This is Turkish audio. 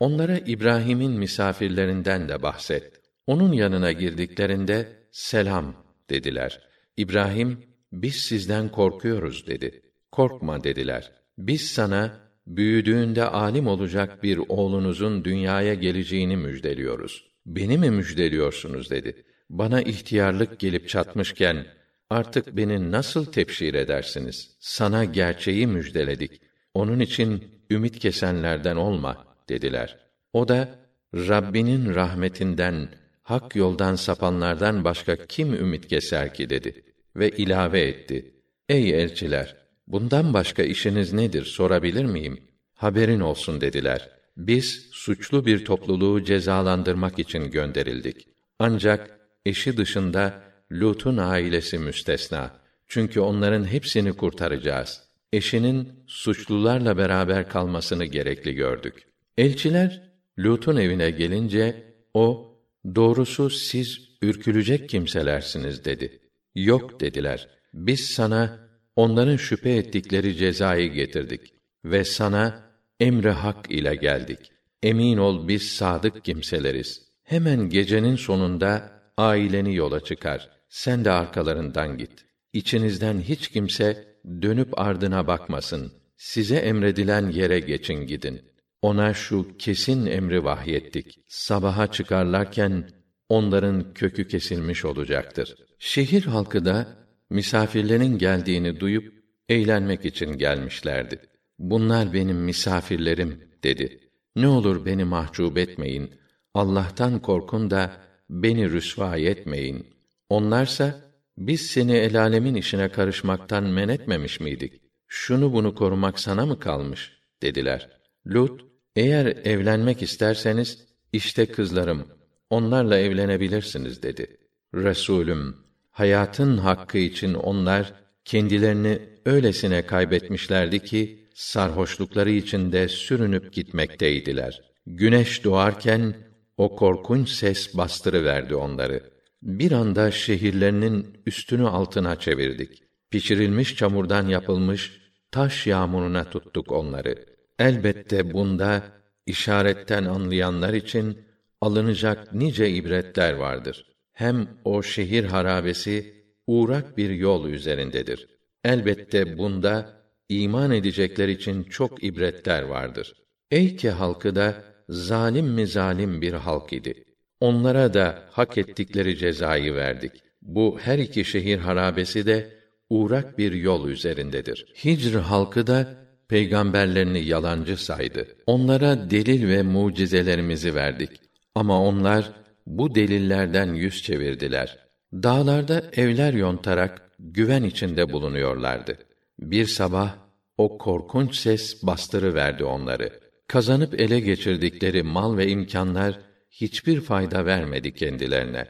Onlara İbrahim'in misafirlerinden de bahset. Onun yanına girdiklerinde selam dediler. İbrahim biz sizden korkuyoruz dedi. Korkma dediler. Biz sana büyüdüğünde alim olacak bir oğlunuzun dünyaya geleceğini müjdeliyoruz. Beni mi müjdeliyorsunuz dedi. Bana ihtiyarlık gelip çatmışken artık beni nasıl tepşir edersiniz? Sana gerçeği müjdeledik. Onun için ümit kesenlerden olma dediler. O da Rabbinin rahmetinden hak yoldan sapanlardan başka kim ümit keser ki dedi ve ilave etti. Ey elçiler, bundan başka işiniz nedir sorabilir miyim? Haberin olsun dediler. Biz suçlu bir topluluğu cezalandırmak için gönderildik. Ancak eşi dışında Lut'un ailesi müstesna. Çünkü onların hepsini kurtaracağız. Eşinin suçlularla beraber kalmasını gerekli gördük. Elçiler Lut'un evine gelince o doğrusu siz ürkülecek kimselersiniz dedi. Yok dediler. Biz sana onların şüphe ettikleri cezayı getirdik ve sana emre hak ile geldik. Emin ol biz sadık kimseleriz. Hemen gecenin sonunda aileni yola çıkar. Sen de arkalarından git. İçinizden hiç kimse dönüp ardına bakmasın. Size emredilen yere geçin gidin. Ona şu kesin emri vahyettik. Sabaha çıkarlarken onların kökü kesilmiş olacaktır. Şehir halkı da misafirlerin geldiğini duyup eğlenmek için gelmişlerdi. Bunlar benim misafirlerim dedi. Ne olur beni mahcup etmeyin. Allah'tan korkun da beni rüsva etmeyin. Onlarsa biz seni el alemin işine karışmaktan men etmemiş miydik? Şunu bunu korumak sana mı kalmış? dediler. Lut, eğer evlenmek isterseniz, işte kızlarım, onlarla evlenebilirsiniz dedi. Resulüm, hayatın hakkı için onlar, kendilerini öylesine kaybetmişlerdi ki, sarhoşlukları içinde sürünüp gitmekteydiler. Güneş doğarken, o korkunç ses bastırıverdi onları. Bir anda şehirlerinin üstünü altına çevirdik. Pişirilmiş çamurdan yapılmış taş yağmuruna tuttuk onları. Elbette bunda işaretten anlayanlar için alınacak nice ibretler vardır. Hem o şehir harabesi uğrak bir yol üzerindedir. Elbette bunda iman edecekler için çok ibretler vardır. Eyke halkı da zalim mi zalim bir halk idi. Onlara da hak ettikleri cezayı verdik. Bu her iki şehir harabesi de uğrak bir yol üzerindedir. Hicr halkı da peygamberlerini yalancı saydı. Onlara delil ve mucizelerimizi verdik. Ama onlar bu delillerden yüz çevirdiler. Dağlarda evler yontarak güven içinde bulunuyorlardı. Bir sabah o korkunç ses bastırı verdi onları. Kazanıp ele geçirdikleri mal ve imkanlar hiçbir fayda vermedi kendilerine.